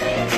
Bye.